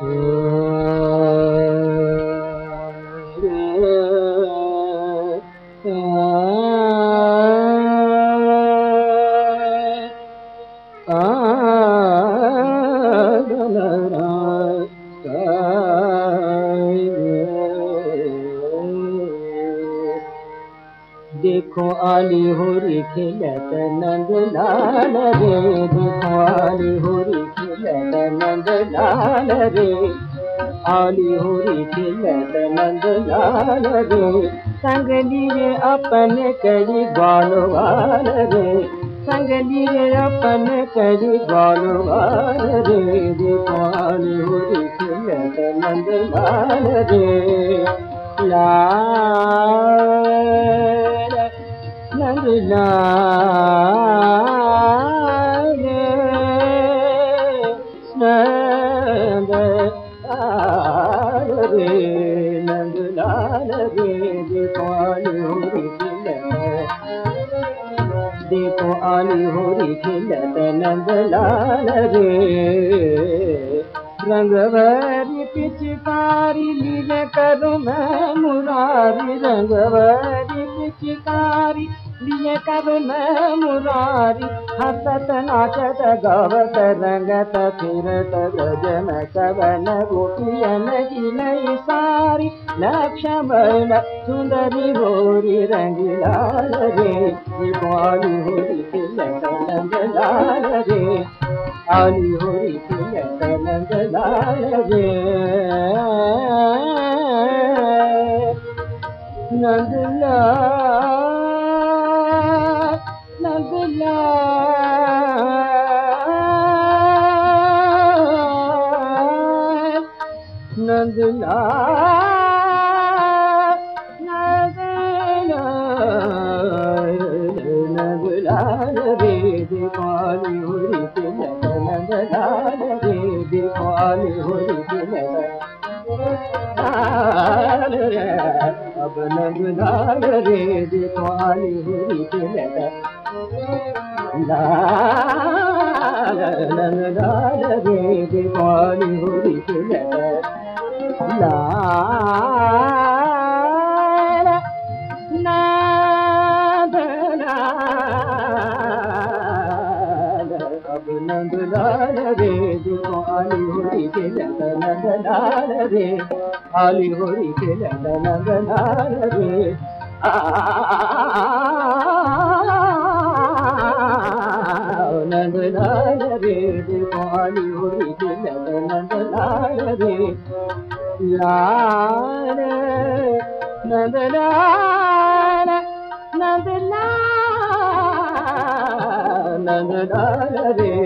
देखो आली होरी खिलत नंद लाल रे देखो आली होरी नंद लाल रे आली होरी खिलत नंद लाल रे संगली करी रे संगली करी ग्वालवाल रे आली होरी खिलत नंद लाल रे लाल नंद लाल देखो आली होरी खिलत नंद लाल रे रंग भरी पिचकारी लीले करूँ मैं मुरारी रंग भरी पिचकारी लिए कर मैं मुरारी, हसत नाचत गवत रंगत फिरत गजन कवन गोपियन की नई सारी। लक्ष्मण सुंदरी होरी रंगीलाल रे बाली होरी तिलक लाल रे आली होरी तिलक लाल रे। नंद लाल लाल रे दीवाली होरी तिलक नंद लाल रे दीवाली होरी तिलक लाल रे अब नंद लाल रे दीवाली होरी तिलक लाल नंद लाल रे दीवाली होरी नंद लाल रे आली होरी तिलक नंद लाल रे आ नंद लाल रे दीवाली होरी तिलक नंद लाल रे लाल नंद लाल नंद लाल नंद लाल रे